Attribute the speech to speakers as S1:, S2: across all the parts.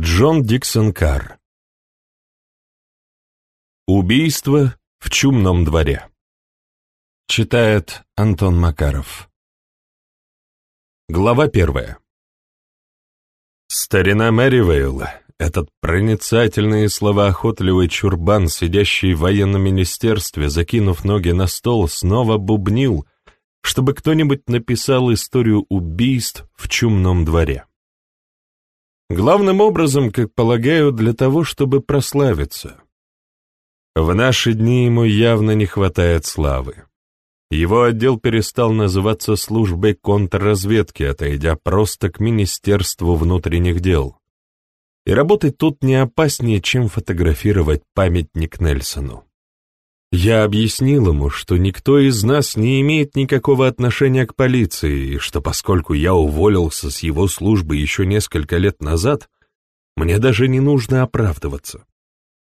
S1: Джон Диксон Карр. Убийство в чумном дворе. Читает Антон Макаров. Глава первая. Старина Мэривейл, этот проницательный и словоохотливый чурбан, сидящий в военном министерстве, закинув ноги на стол, снова бубнил, чтобы кто-нибудь написал историю убийств в чумном дворе. Главным образом, как полагаю, для того, чтобы прославиться. В наши дни ему явно не хватает славы. Его отдел перестал называться службой контрразведки, отойдя просто к Министерству внутренних дел. И работать тут не опаснее, чем фотографировать памятник Нельсону. Я объяснил ему, что никто из нас не имеет никакого отношения к полиции, и что поскольку я уволился с его службы еще несколько лет назад, мне даже не нужно оправдываться.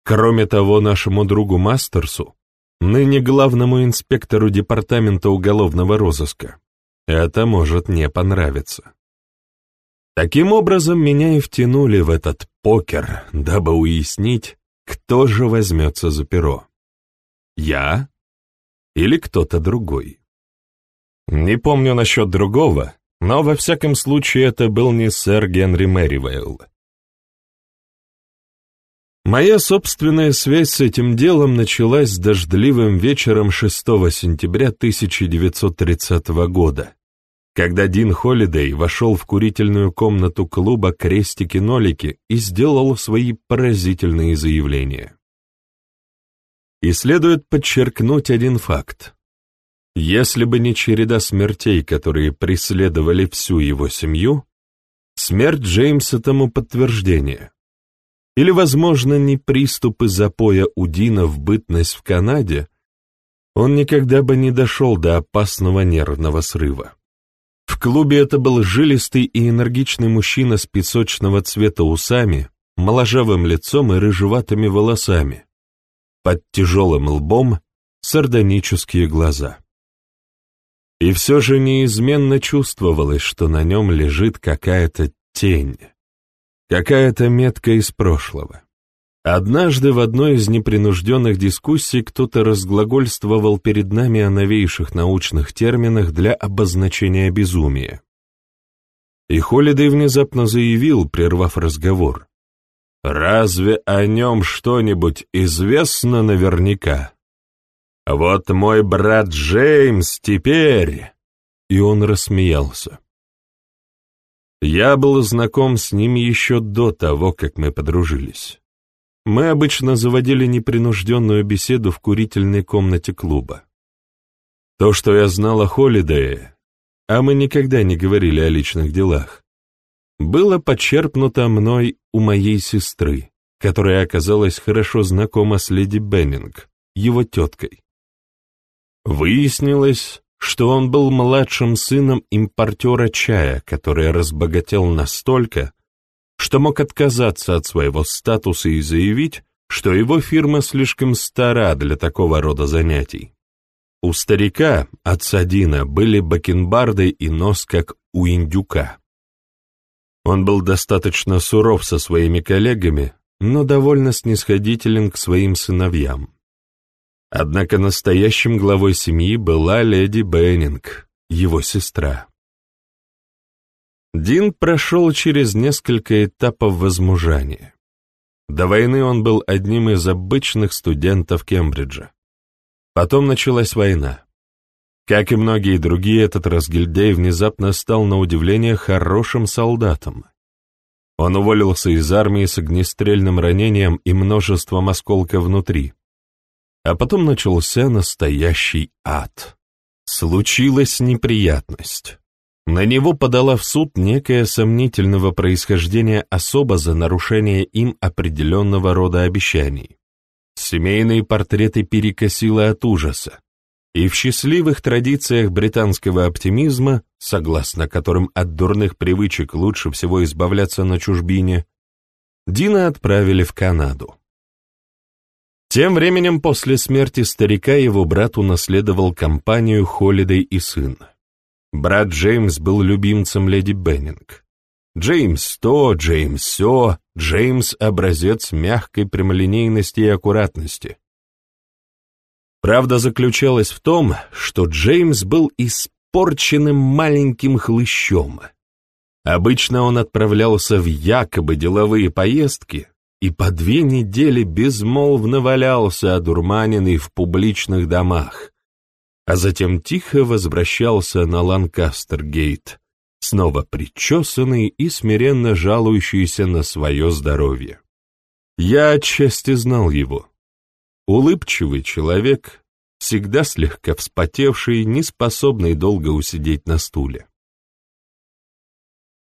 S1: Кроме того, нашему другу Мастерсу, ныне главному инспектору департамента уголовного розыска, это может не понравиться. Таким образом, меня и втянули в этот покер, дабы уяснить, кто же возьмется за перо. Я или кто-то другой. Не помню насчет другого, но во всяком случае это был не сэр Генри Мэривейл. Моя собственная связь с этим делом началась дождливым вечером 6 сентября 1930 года, когда Дин Холидей вошел в курительную комнату клуба «Крестики-нолики» и сделал свои поразительные заявления. И следует подчеркнуть один факт. Если бы не череда смертей, которые преследовали всю его семью, смерть Джеймса тому подтверждение. Или, возможно, не приступы запоя у Дина в бытность в Канаде, он никогда бы не дошел до опасного нервного срыва. В клубе это был жилистый и энергичный мужчина с песочного цвета усами, моложавым лицом и рыжеватыми волосами, под тяжелым лбом сардонические глаза. И все же неизменно чувствовалось, что на нем лежит какая-то тень, какая-то метка из прошлого. Однажды в одной из непринужденных дискуссий кто-то разглагольствовал перед нами о новейших научных терминах для обозначения безумия. И Холидей внезапно заявил, прервав разговор, Разве о нем что-нибудь известно наверняка? Вот мой брат Джеймс теперь...» И он рассмеялся. Я был знаком с ним еще до того, как мы подружились. Мы обычно заводили непринужденную беседу в курительной комнате клуба. То, что я знал о Холидее, а мы никогда не говорили о личных делах, было почерпнуто мной у моей сестры, которая оказалась хорошо знакома с леди Беннинг, его теткой. Выяснилось, что он был младшим сыном импортера чая, который разбогател настолько, что мог отказаться от своего статуса и заявить, что его фирма слишком стара для такого рода занятий. У старика, отца Дина, были бакенбарды и нос, как у индюка. Он был достаточно суров со своими коллегами, но довольно снисходителен к своим сыновьям. Однако настоящим главой семьи была леди Беннинг, его сестра. Дин прошел через несколько этапов возмужания. До войны он был одним из обычных студентов Кембриджа. Потом началась война. Как и многие другие, этот разгильдей внезапно стал на удивление хорошим солдатом. Он уволился из армии с огнестрельным ранением и множеством осколков внутри. А потом начался настоящий ад. Случилась неприятность. На него подала в суд некое сомнительного происхождения особа за нарушение им определенного рода обещаний. Семейные портреты перекосило от ужаса. И в счастливых традициях британского оптимизма, согласно которым от дурных привычек лучше всего избавляться на чужбине, Дина отправили в Канаду. Тем временем после смерти старика его брат унаследовал компанию Холидей и сын. Брат Джеймс был любимцем леди Беннинг. Джеймс то, Джеймс сё, Джеймс — образец мягкой прямолинейности и аккуратности. Правда заключалась в том, что Джеймс был испорченным маленьким хлыщом. Обычно он отправлялся в якобы деловые поездки и по две недели безмолвно валялся одурманенный в публичных домах, а затем тихо возвращался на Ланкастер-гейт, снова причесанный и смиренно жалующийся на свое здоровье. Я отчасти знал его. Улыбчивый человек, всегда слегка вспотевший, не способный долго усидеть на стуле.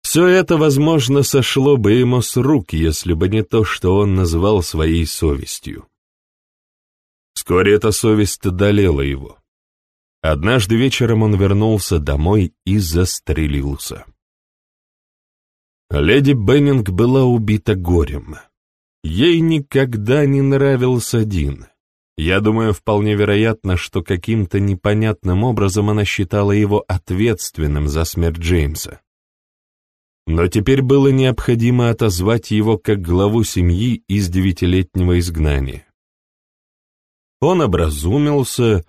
S1: Все это, возможно, сошло бы ему с рук, если бы не то, что он назвал своей совестью. Вскоре эта совесть одолела его. Однажды вечером он вернулся домой и застрелился. Леди Беннинг была убита горем. Ей никогда не нравился Дин. Я думаю, вполне вероятно, что каким-то непонятным образом она считала его ответственным за смерть Джеймса. Но теперь было необходимо отозвать его как главу семьи из девятилетнего изгнания. Он образумился,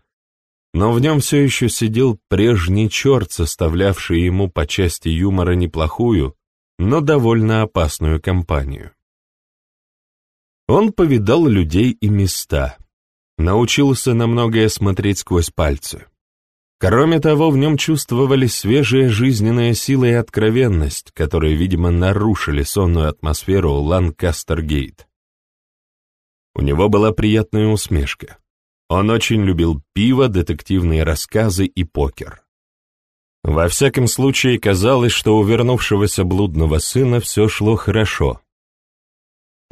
S1: но в нем все еще сидел прежний черт, составлявший ему по части юмора неплохую, но довольно опасную компанию. Он повидал людей и места, научился на многое смотреть сквозь пальцы. Кроме того, в нем чувствовались свежая жизненная сила и откровенность, которые, видимо, нарушили сонную атмосферу Ланкастер-Гейт. У него была приятная усмешка. Он очень любил пиво, детективные рассказы и покер. Во всяком случае, казалось, что у вернувшегося блудного сына все шло хорошо.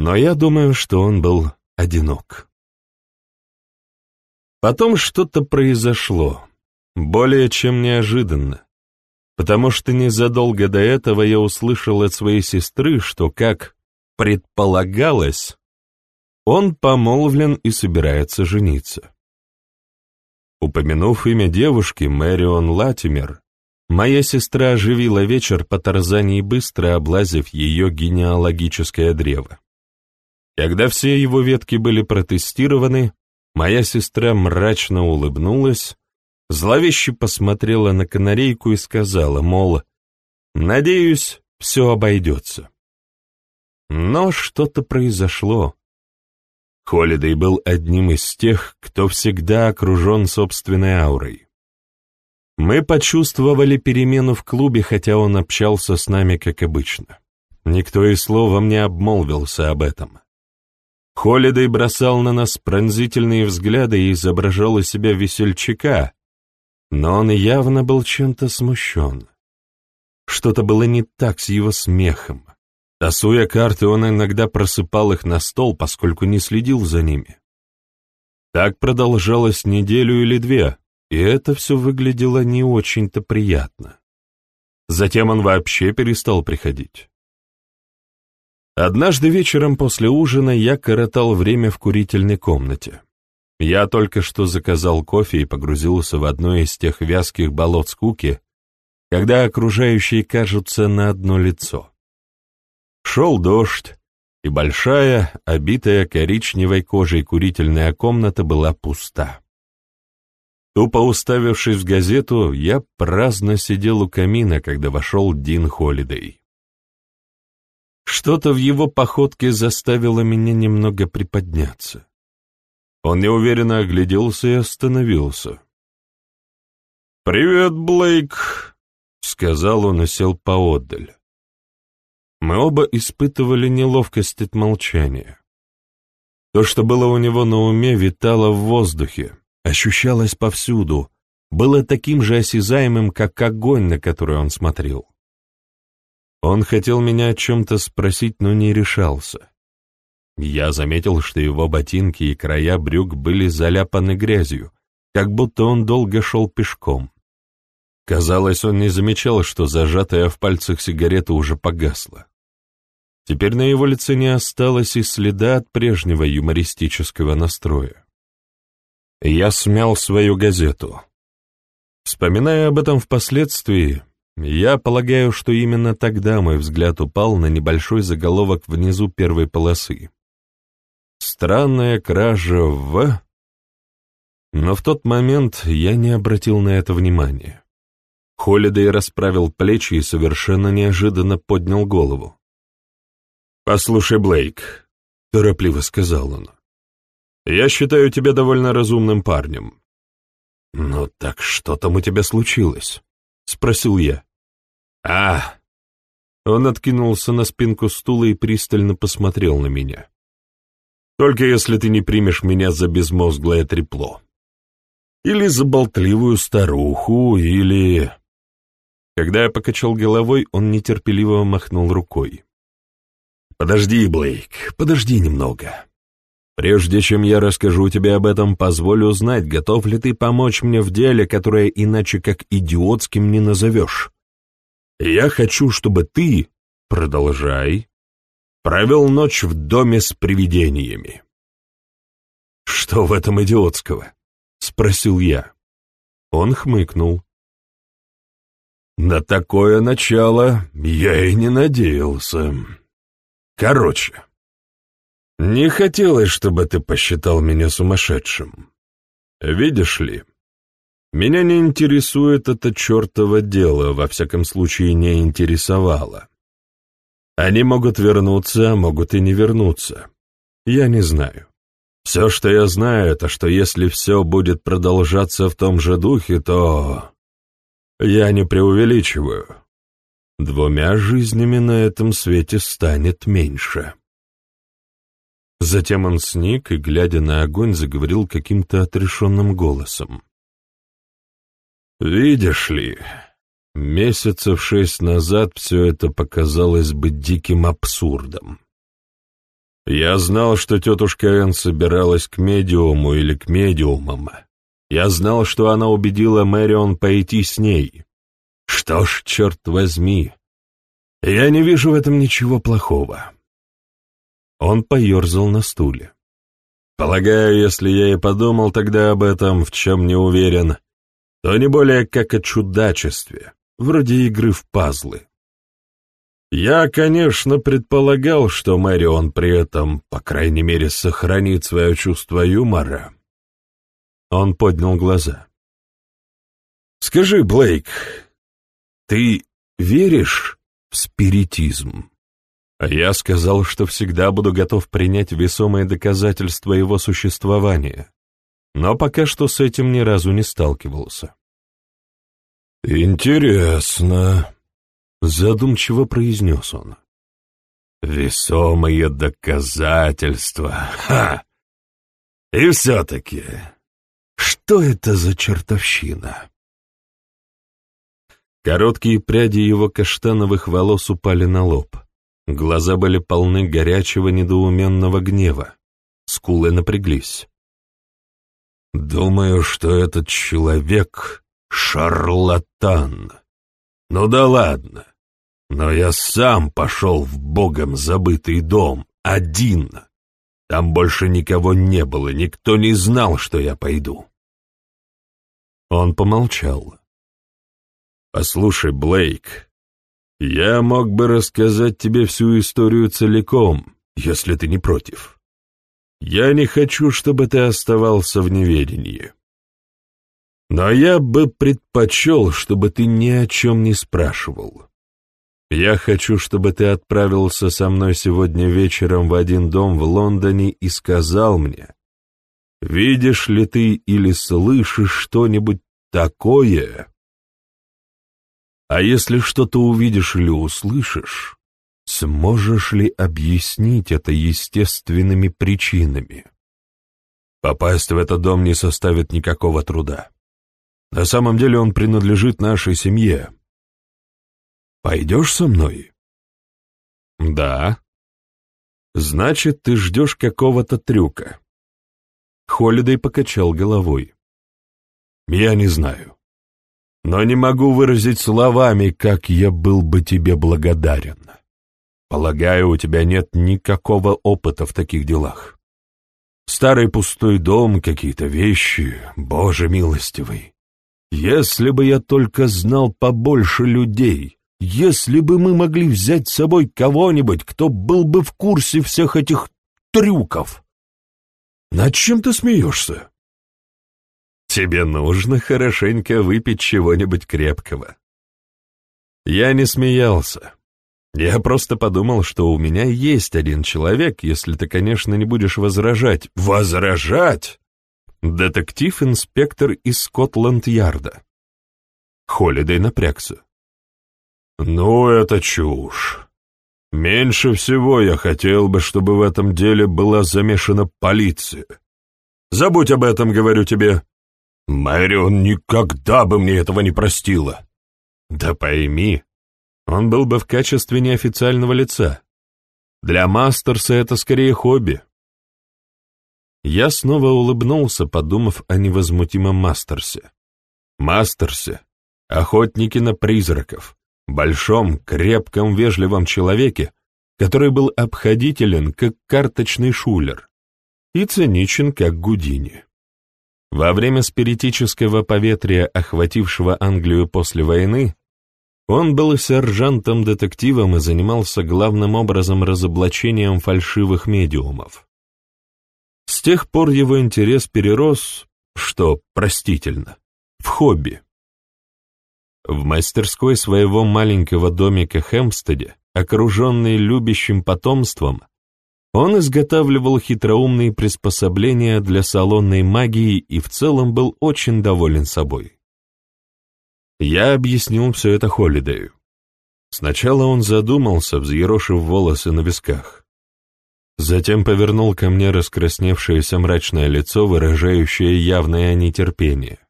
S1: Но я думаю, что он был одинок. Потом что-то произошло, более чем неожиданно, потому что незадолго до этого я услышал от своей сестры, что, как предполагалось, он помолвлен и собирается жениться. Упомянув имя девушки, Мэрион Латимер, моя сестра оживила вечер по Тарзании быстро облазив ее генеалогическое древо. Когда все его ветки были протестированы, Моя сестра мрачно улыбнулась, зловеще посмотрела на канарейку и сказала, мол, «Надеюсь, все обойдется». Но что-то произошло. Холидей был одним из тех, кто всегда окружен собственной аурой. Мы почувствовали перемену в клубе, хотя он общался с нами как обычно. Никто и словом не обмолвился об этом. Холидей бросал на нас пронзительные взгляды и изображал из себя весельчака, но он явно был чем-то смущен. Что-то было не так с его смехом. Тасуя карты, он иногда просыпал их на стол, поскольку не следил за ними. Так продолжалось неделю или две, и это все выглядело не очень-то приятно. Затем он вообще перестал приходить. Однажды вечером после ужина я коротал время в курительной комнате. Я только что заказал кофе и погрузился в одно из тех вязких болот скуки, когда окружающие кажутся на одно лицо. Шел дождь, и большая, обитая коричневой кожей курительная комната была пуста. Тупо уставившись в газету, я праздно сидел у камина, когда вошел Дин Холидей. Что-то в его походке заставило меня немного приподняться. Он неуверенно огляделся и остановился. «Привет, Блейк!» — сказал он и сел поодаль. Мы оба испытывали неловкость от молчания. То, что было у него на уме, витало в воздухе, ощущалось повсюду, было таким же осязаемым, как огонь, на который он смотрел. Он хотел меня о чем-то спросить, но не решался. Я заметил, что его ботинки и края брюк были заляпаны грязью, как будто он долго шел пешком. Казалось, он не замечал, что зажатая в пальцах сигарета уже погасла. Теперь на его лице не осталось и следа от прежнего юмористического настроя. Я смял свою газету. Вспоминая об этом впоследствии, Я полагаю, что именно тогда мой взгляд упал на небольшой заголовок внизу первой полосы. Странная кража в... Но в тот момент я не обратил на это внимания. Холидей расправил плечи и совершенно неожиданно поднял голову. «Послушай, Блейк», — торопливо сказал он, — «я считаю тебя довольно разумным парнем». «Ну так что там у тебя случилось?» — спросил я. «А!» Он откинулся на спинку стула и пристально посмотрел на меня. «Только если ты не примешь меня за безмозглое трепло. Или за болтливую старуху, или...» Когда я покачал головой, он нетерпеливо махнул рукой. «Подожди, Блейк, подожди немного. Прежде чем я расскажу тебе об этом, позволю узнать, готов ли ты помочь мне в деле, которое иначе как идиотским не назовешь. Я хочу, чтобы ты, продолжай, провел ночь в доме с привидениями». «Что в этом идиотского?» — спросил я. Он хмыкнул. «На такое начало я и не надеялся». Короче, не хотелось, чтобы ты посчитал меня сумасшедшим. Видишь ли, меня не интересует это чертово дело, во всяком случае не интересовало. Они могут вернуться, а могут и не вернуться. Я не знаю. Все, что я знаю, это что если все будет продолжаться в том же духе, то... Я не преувеличиваю. Двумя жизнями на этом свете станет меньше. Затем он сник и, глядя на огонь, заговорил каким-то отрешенным голосом. «Видишь ли, месяцев шесть назад все это показалось бы диким абсурдом. Я знал, что тетушка Энн собиралась к медиуму или к медиумам. Я знал, что она убедила Мэрион пойти с ней. Что ж, черт возьми, я не вижу в этом ничего плохого. Он поерзал на стуле. Полагаю, если я и подумал тогда об этом, в чем не уверен, то не более как о чудачестве, вроде игры в пазлы. Я, конечно, предполагал, что Мэрион при этом, по крайней мере, сохранит свое чувство юмора. Он поднял глаза. «Скажи, Блейк, ты веришь в спиритизм. А я сказал, что всегда буду готов принять весомые доказательства его существования, но пока что с этим ни разу не сталкивался. «Интересно», — задумчиво произнес он. «Весомые доказательства! Ха! И все-таки, что это за чертовщина?» Короткие пряди его каштановых волос упали на лоб. Глаза были полны горячего недоуменного гнева. Скулы напряглись. «Думаю, что этот человек — шарлатан. Ну да ладно. Но я сам пошел в богом забытый дом, один. Там больше никого не было, никто не знал, что я пойду». Он помолчал. «Послушай, Блейк, я мог бы рассказать тебе всю историю целиком, если ты не против. Я не хочу, чтобы ты оставался в неведении. Но я бы предпочел, чтобы ты ни о чем не спрашивал. Я хочу, чтобы ты отправился со мной сегодня вечером в один дом в Лондоне и сказал мне, видишь ли ты или слышишь что-нибудь такое, а если что-то увидишь или услышишь, сможешь ли объяснить это естественными причинами? Попасть в этот дом не составит никакого труда. На самом деле он принадлежит нашей семье. Пойдешь со мной? Да. Значит, ты ждешь какого-то трюка. Холидей покачал головой. Я не знаю но не могу выразить словами, как я был бы тебе благодарен. Полагаю, у тебя нет никакого опыта в таких делах. Старый пустой дом, какие-то вещи, Боже милостивый. Если бы я только знал побольше людей, если бы мы могли взять с собой кого-нибудь, кто был бы в курсе всех этих трюков. Над чем ты смеешься? Тебе нужно хорошенько выпить чего-нибудь крепкого. Я не смеялся. Я просто подумал, что у меня есть один человек, если ты, конечно, не будешь возражать. Возражать? Детектив-инспектор из Скотланд-Ярда. Холидей напрягся. Ну, это чушь. Меньше всего я хотел бы, чтобы в этом деле была замешана полиция. Забудь об этом, говорю тебе. Мэрион никогда бы мне этого не простила. Да пойми, он был бы в качестве неофициального лица. Для Мастерса это скорее хобби. Я снова улыбнулся, подумав о невозмутимом Мастерсе. Мастерсе — охотники на призраков, большом, крепком, вежливом человеке, который был обходителен, как карточный шулер, и циничен, как Гудини. Во время спиритического поветрия, охватившего Англию после войны, он был сержантом-детективом и занимался главным образом разоблачением фальшивых медиумов. С тех пор его интерес перерос, что простительно, в хобби. В мастерской своего маленького домика Хемстеде, окруженный любящим потомством, он изготавливал хитроумные приспособления для салонной магии и в целом был очень доволен собой. Я объяснил все это Холидею. Сначала он задумался, взъерошив волосы на висках. Затем повернул ко мне раскрасневшееся мрачное лицо, выражающее явное нетерпение.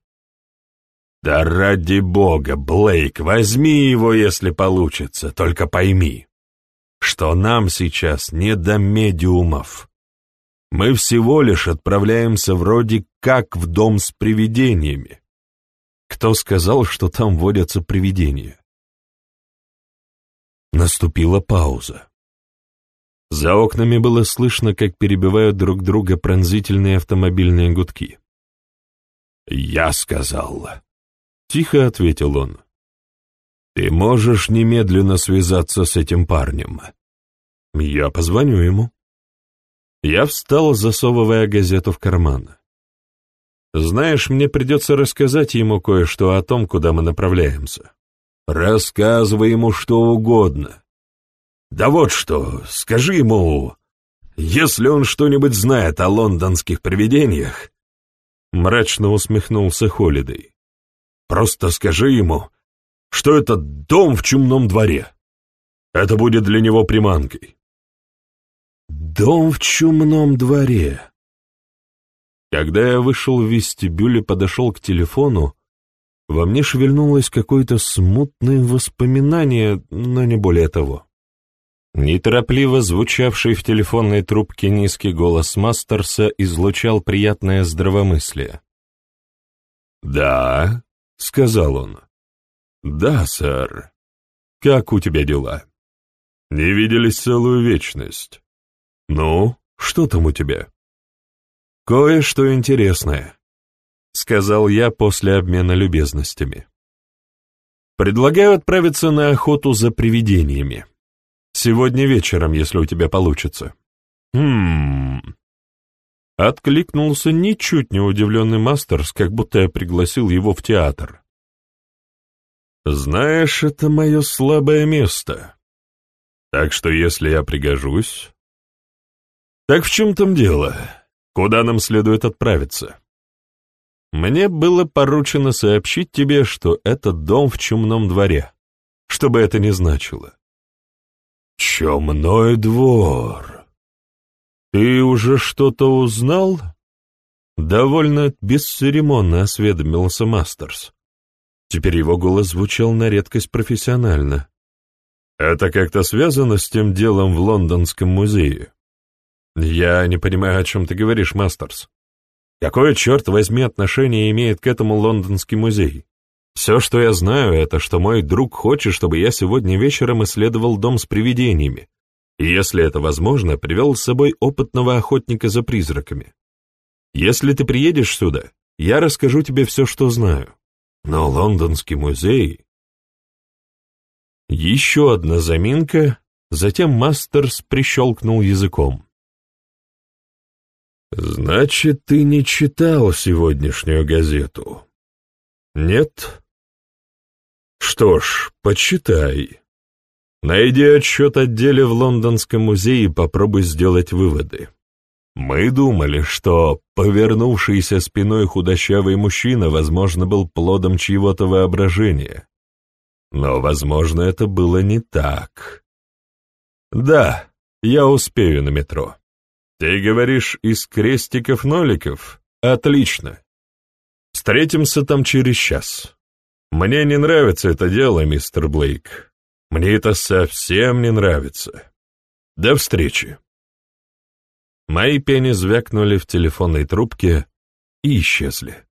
S1: «Да ради бога, Блейк, возьми его, если получится, только пойми, что нам сейчас не до медиумов. Мы всего лишь отправляемся вроде как в дом с привидениями. Кто сказал, что там водятся привидения? Наступила пауза. За окнами было слышно, как перебивают друг друга пронзительные автомобильные гудки. «Я сказал», — тихо ответил он. Ты можешь немедленно связаться с этим парнем. Я позвоню ему. Я встал, засовывая газету в карман. Знаешь, мне придется рассказать ему кое-что о том, куда мы направляемся. Рассказывай ему что угодно. Да вот что, скажи ему, если он что-нибудь знает о лондонских привидениях, мрачно усмехнулся Холидей. Просто скажи ему, что это дом в чумном дворе. Это будет для него приманкой. Дом в чумном дворе. Когда я вышел в вестибюль и подошел к телефону, во мне шевельнулось какое-то смутное воспоминание, но не более того. Неторопливо звучавший в телефонной трубке низкий голос Мастерса излучал приятное здравомыслие. «Да», — сказал он, «Да, сэр. Как у тебя дела? Не виделись целую вечность. Ну, что там у тебя?» «Кое-что интересное», — сказал я после обмена любезностями. «Предлагаю отправиться на охоту за привидениями. Сегодня вечером, если у тебя получится». «Хм...» Откликнулся ничуть не удивленный Мастерс, как будто я пригласил его в театр. Знаешь, это мое слабое место. Так что если я пригожусь... Так в чем там дело? Куда нам следует отправиться? Мне было поручено сообщить тебе, что это дом в чумном дворе, что бы это ни значило. Чумной двор. Ты уже что-то узнал? Довольно бесцеремонно осведомился Мастерс. Теперь его голос звучал на редкость профессионально. «Это как-то связано с тем делом в Лондонском музее?» «Я не понимаю, о чем ты говоришь, Мастерс. Какое, черт возьми, отношение имеет к этому Лондонский музей? Все, что я знаю, это что мой друг хочет, чтобы я сегодня вечером исследовал дом с привидениями, и, если это возможно, привел с собой опытного охотника за призраками. Если ты приедешь сюда, я расскажу тебе все, что знаю. Но Лондонский музей... Еще одна заминка, затем Мастерс прищелкнул языком. «Значит, ты не читал сегодняшнюю газету?» «Нет?» «Что ж, почитай. Найди отчет о деле в Лондонском музее и попробуй сделать выводы. Мы думали, что повернувшийся спиной худощавый мужчина, возможно, был плодом чьего-то воображения. Но, возможно, это было не так. Да, я успею на метро. Ты говоришь, из крестиков-ноликов? Отлично. Встретимся там через час. Мне не нравится это дело, мистер Блейк. Мне это совсем не нравится. До встречи. Мои пени звякнули в телефонной трубке и исчезли.